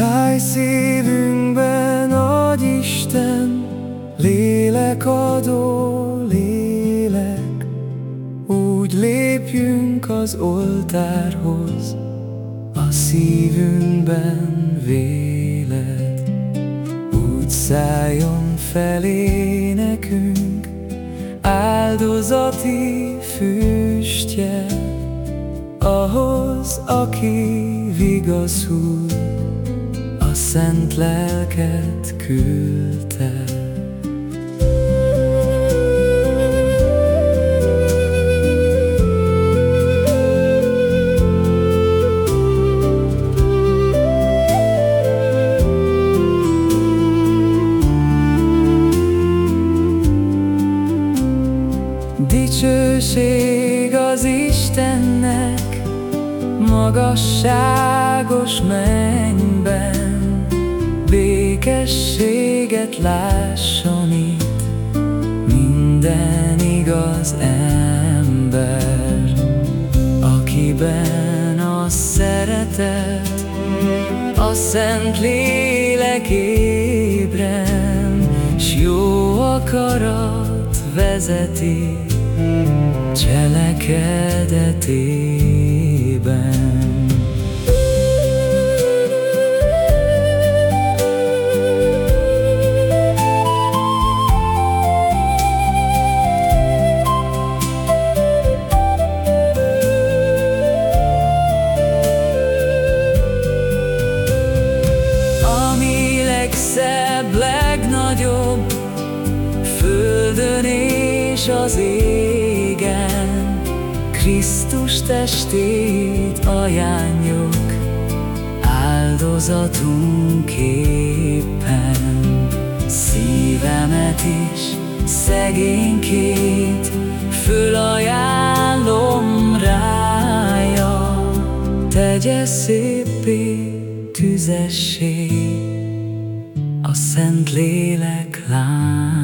Állj szívünkben, adj Isten, lélek adó lélek, úgy lépjünk az oltárhoz, a szívünkben véled, úgy szálljon felé nekünk, áldozati füstje, ahhoz, aki vigaszul, szent lelket küldte. Dicsőség az Istennek, magasságos mennyben, békességet lásson itt minden igaz ember, akiben a szeretet, a szent lélek ébren, s jó akarat vezeti cselekedetében. Legszebb, legnagyobb, földön és az égen, Krisztus testét ajánljuk, áldozatunk éppen. Szívemet is szegényként fölajánlom rája, tegye szépé tüzessé a Szent Lélek lángja.